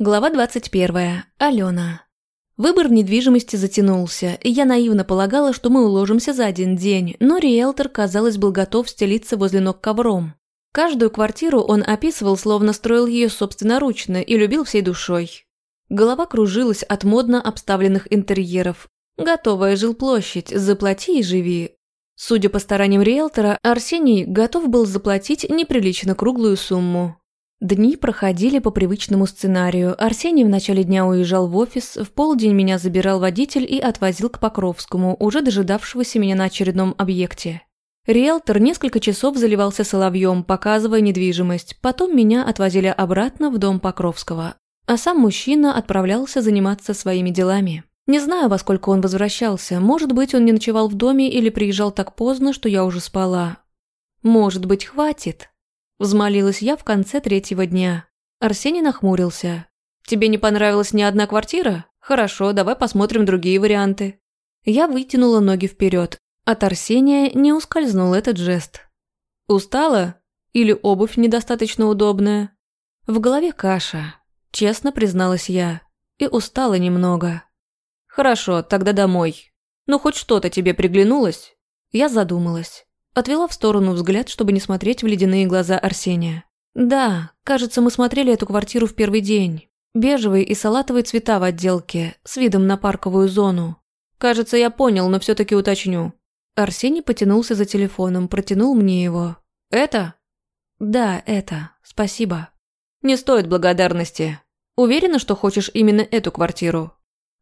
Глава 21. Алена. Выбор недвижимости затянулся, и я наивно полагала, что мы уложимся за один день, но риэлтор, казалось, был готов стелиться возле ног ковром. Каждую квартиру он описывал, словно строил ее собственноручно и любил всей душой. Голова кружилась от модно обставленных интерьеров. Готовая жилплощадь, заплати и живи. Судя по стараниям риэлтора, Арсений готов был заплатить неприлично круглую сумму. Дни проходили по привычному сценарию. Арсений в начале дня уезжал в офис, в полдень меня забирал водитель и отвозил к Покровскому, уже дожидавшегося меня на очередном объекте. Риэлтор несколько часов заливался соловьем, показывая недвижимость. Потом меня отвозили обратно в дом Покровского. А сам мужчина отправлялся заниматься своими делами. Не знаю, во сколько он возвращался. Может быть, он не ночевал в доме или приезжал так поздно, что я уже спала. Может быть, хватит? Взмолилась я в конце третьего дня. Арсений нахмурился. «Тебе не понравилась ни одна квартира? Хорошо, давай посмотрим другие варианты». Я вытянула ноги вперед. От Арсения не ускользнул этот жест. «Устала? Или обувь недостаточно удобная?» В голове каша. Честно призналась я. И устала немного. «Хорошо, тогда домой. Ну, хоть что-то тебе приглянулось?» Я задумалась. Отвела в сторону взгляд, чтобы не смотреть в ледяные глаза Арсения. «Да, кажется, мы смотрели эту квартиру в первый день. Бежевые и салатовые цвета в отделке, с видом на парковую зону. Кажется, я понял, но все таки уточню». Арсений потянулся за телефоном, протянул мне его. «Это?» «Да, это. Спасибо». «Не стоит благодарности. Уверена, что хочешь именно эту квартиру?»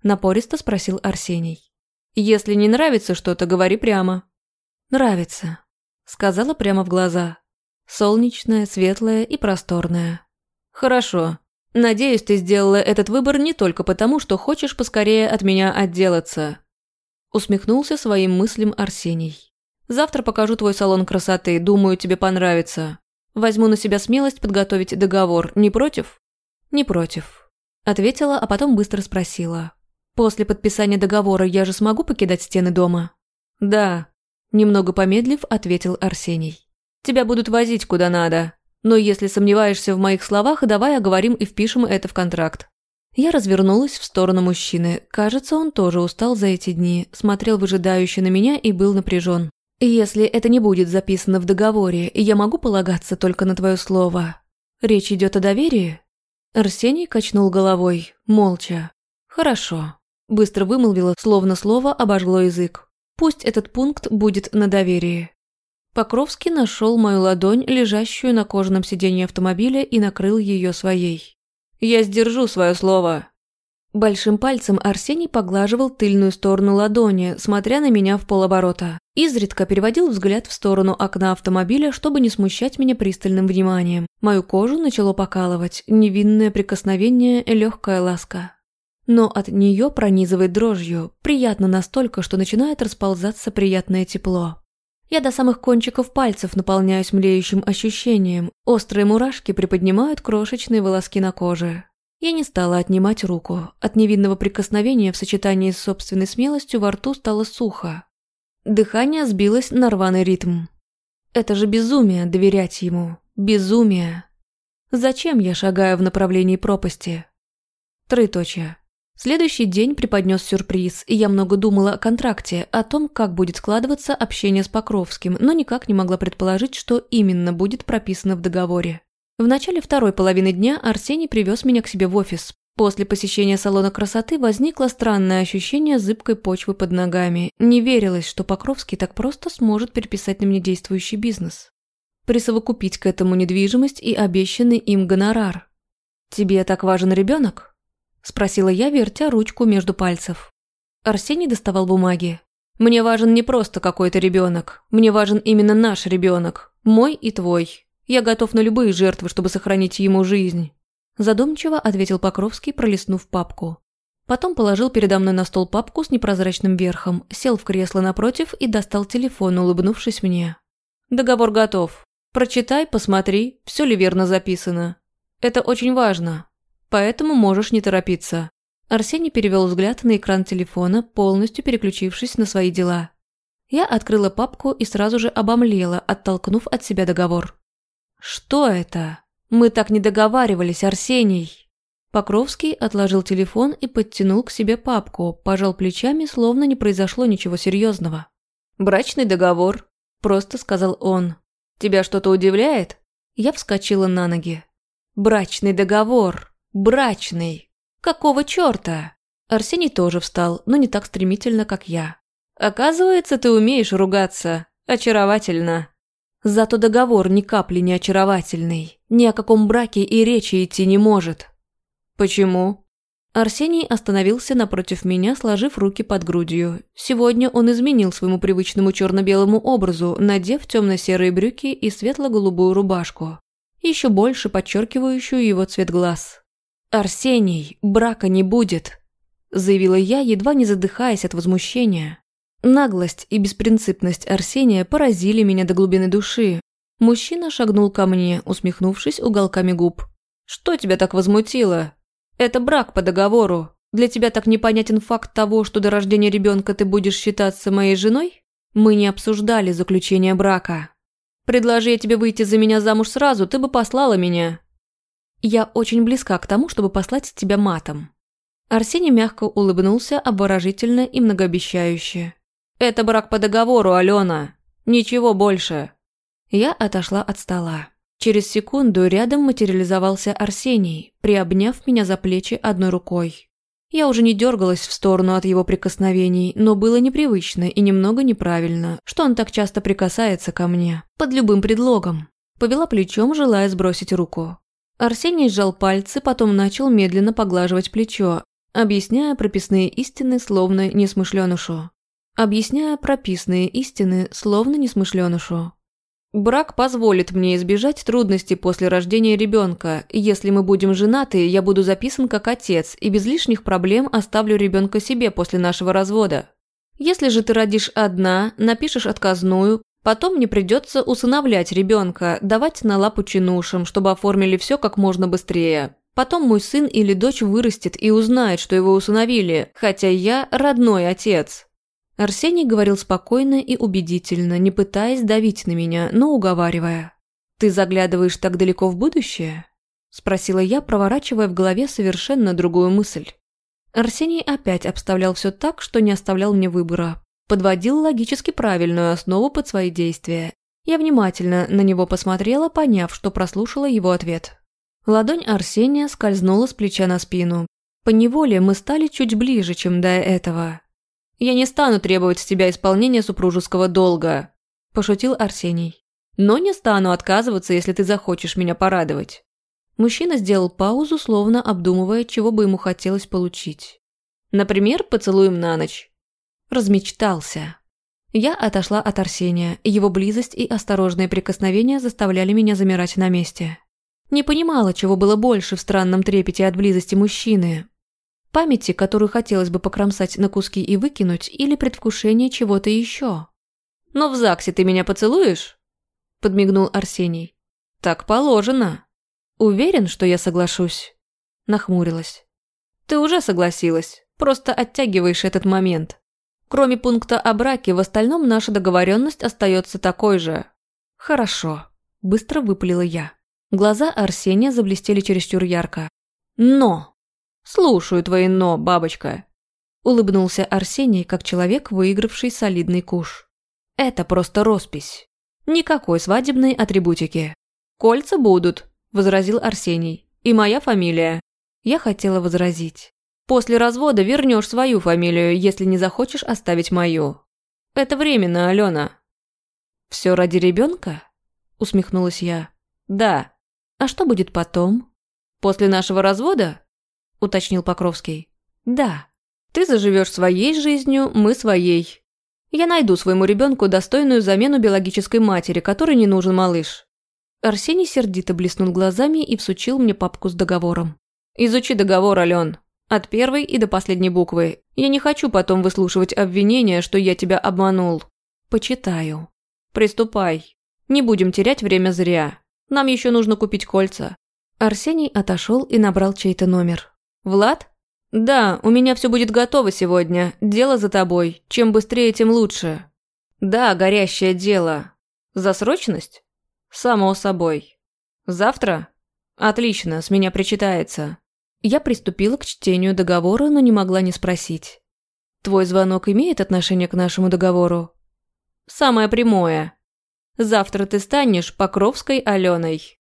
Напористо спросил Арсений. «Если не нравится что-то, говори прямо». «Нравится», — сказала прямо в глаза. Солнечная, светлая и просторная. «Хорошо. Надеюсь, ты сделала этот выбор не только потому, что хочешь поскорее от меня отделаться». Усмехнулся своим мыслям Арсений. «Завтра покажу твой салон красоты, думаю, тебе понравится. Возьму на себя смелость подготовить договор. Не против?» «Не против», — ответила, а потом быстро спросила. «После подписания договора я же смогу покидать стены дома?» «Да», Немного помедлив, ответил Арсений. «Тебя будут возить куда надо. Но если сомневаешься в моих словах, давай оговорим и впишем это в контракт». Я развернулась в сторону мужчины. Кажется, он тоже устал за эти дни, смотрел выжидающе на меня и был напряжен. «Если это не будет записано в договоре, я могу полагаться только на твое слово. Речь идет о доверии?» Арсений качнул головой, молча. «Хорошо», – быстро вымолвила, словно слово обожгло язык. Пусть этот пункт будет на доверии. Покровский нашел мою ладонь, лежащую на кожаном сиденье автомобиля, и накрыл ее своей. «Я сдержу свое слово». Большим пальцем Арсений поглаживал тыльную сторону ладони, смотря на меня в полоборота. Изредка переводил взгляд в сторону окна автомобиля, чтобы не смущать меня пристальным вниманием. Мою кожу начало покалывать, невинное прикосновение, легкая ласка но от нее пронизывает дрожью, приятно настолько, что начинает расползаться приятное тепло. Я до самых кончиков пальцев наполняюсь млеющим ощущением, острые мурашки приподнимают крошечные волоски на коже. Я не стала отнимать руку, от невинного прикосновения в сочетании с собственной смелостью во рту стало сухо. Дыхание сбилось на рваный ритм. Это же безумие доверять ему. Безумие. Зачем я шагаю в направлении пропасти? Троеточие. Следующий день преподнес сюрприз, и я много думала о контракте, о том, как будет складываться общение с Покровским, но никак не могла предположить, что именно будет прописано в договоре. В начале второй половины дня Арсений привез меня к себе в офис. После посещения салона красоты возникло странное ощущение зыбкой почвы под ногами. Не верилось, что Покровский так просто сможет переписать на мне действующий бизнес. Присовокупить к этому недвижимость и обещанный им гонорар. «Тебе так важен ребенок? – спросила я, вертя ручку между пальцев. Арсений доставал бумаги. «Мне важен не просто какой-то ребенок. Мне важен именно наш ребенок. Мой и твой. Я готов на любые жертвы, чтобы сохранить ему жизнь». Задумчиво ответил Покровский, пролистнув папку. Потом положил передо мной на стол папку с непрозрачным верхом, сел в кресло напротив и достал телефон, улыбнувшись мне. «Договор готов. Прочитай, посмотри, все ли верно записано. Это очень важно поэтому можешь не торопиться». Арсений перевел взгляд на экран телефона, полностью переключившись на свои дела. Я открыла папку и сразу же обомлела, оттолкнув от себя договор. «Что это? Мы так не договаривались, Арсений!» Покровский отложил телефон и подтянул к себе папку, пожал плечами, словно не произошло ничего серьезного. «Брачный договор», – просто сказал он. «Тебя что-то удивляет?» Я вскочила на ноги. «Брачный договор! Брачный! Какого чёрта?» Арсений тоже встал, но не так стремительно, как я. «Оказывается, ты умеешь ругаться. Очаровательно». Зато договор ни капли не очаровательный. Ни о каком браке и речи идти не может. Почему? Арсений остановился напротив меня, сложив руки под грудью. Сегодня он изменил своему привычному черно-белому образу, надев темно-серые брюки и светло-голубую рубашку, еще больше подчеркивающую его цвет глаз. «Арсений, брака не будет», – заявила я, едва не задыхаясь от возмущения. Наглость и беспринципность Арсения поразили меня до глубины души. Мужчина шагнул ко мне, усмехнувшись уголками губ. «Что тебя так возмутило? Это брак по договору. Для тебя так непонятен факт того, что до рождения ребенка ты будешь считаться моей женой? Мы не обсуждали заключение брака. Предложи я тебе выйти за меня замуж сразу, ты бы послала меня. Я очень близка к тому, чтобы послать тебя матом. Арсений мягко улыбнулся обворожительно и многообещающе. «Это брак по договору, Алена. Ничего больше». Я отошла от стола. Через секунду рядом материализовался Арсений, приобняв меня за плечи одной рукой. Я уже не дергалась в сторону от его прикосновений, но было непривычно и немного неправильно, что он так часто прикасается ко мне, под любым предлогом. Повела плечом, желая сбросить руку. Арсений сжал пальцы, потом начал медленно поглаживать плечо, объясняя прописные истины, словно несмышленышу. Объясняя прописные истины, словно несмышленышу. Брак позволит мне избежать трудностей после рождения ребенка. Если мы будем женаты, я буду записан как отец и без лишних проблем оставлю ребенка себе после нашего развода. Если же ты родишь одна, напишешь отказную, потом мне придется усыновлять ребенка, давать на лапу чинушам, чтобы оформили все как можно быстрее. Потом мой сын или дочь вырастет и узнает, что его усыновили, хотя я родной отец. Арсений говорил спокойно и убедительно, не пытаясь давить на меня, но уговаривая. «Ты заглядываешь так далеко в будущее?» – спросила я, проворачивая в голове совершенно другую мысль. Арсений опять обставлял все так, что не оставлял мне выбора. Подводил логически правильную основу под свои действия. Я внимательно на него посмотрела, поняв, что прослушала его ответ. Ладонь Арсения скользнула с плеча на спину. По неволе мы стали чуть ближе, чем до этого. «Я не стану требовать с тебя исполнения супружеского долга», – пошутил Арсений. «Но не стану отказываться, если ты захочешь меня порадовать». Мужчина сделал паузу, словно обдумывая, чего бы ему хотелось получить. «Например, поцелуем на ночь». Размечтался. Я отошла от Арсения, его близость и осторожные прикосновения заставляли меня замирать на месте. Не понимала, чего было больше в странном трепете от близости мужчины, Памяти, которую хотелось бы покромсать на куски и выкинуть, или предвкушение чего-то еще. «Но в ЗАГСе ты меня поцелуешь?» – подмигнул Арсений. «Так положено». «Уверен, что я соглашусь?» – нахмурилась. «Ты уже согласилась, просто оттягиваешь этот момент. Кроме пункта о браке, в остальном наша договоренность остается такой же». «Хорошо», – быстро выпалила я. Глаза Арсения заблестели чересчур ярко. «Но!» «Слушаю твои «но», бабочка», – улыбнулся Арсений, как человек, выигравший солидный куш. «Это просто роспись. Никакой свадебной атрибутики. Кольца будут», – возразил Арсений. «И моя фамилия». Я хотела возразить. «После развода вернешь свою фамилию, если не захочешь оставить мою. Это временно, Алена». «Все ради ребенка?» – усмехнулась я. «Да. А что будет потом? После нашего развода?» уточнил Покровский. «Да. Ты заживешь своей жизнью, мы своей. Я найду своему ребенку достойную замену биологической матери, которой не нужен малыш». Арсений сердито блеснул глазами и всучил мне папку с договором. «Изучи договор, Ален. От первой и до последней буквы. Я не хочу потом выслушивать обвинения, что я тебя обманул. Почитаю. Приступай. Не будем терять время зря. Нам еще нужно купить кольца». Арсений отошел и набрал чей-то номер. «Влад?» «Да, у меня все будет готово сегодня. Дело за тобой. Чем быстрее, тем лучше». «Да, горящее дело. За срочность?» «Само собой. Завтра?» «Отлично, с меня причитается. Я приступила к чтению договора, но не могла не спросить. «Твой звонок имеет отношение к нашему договору?» «Самое прямое. Завтра ты станешь Покровской Аленой».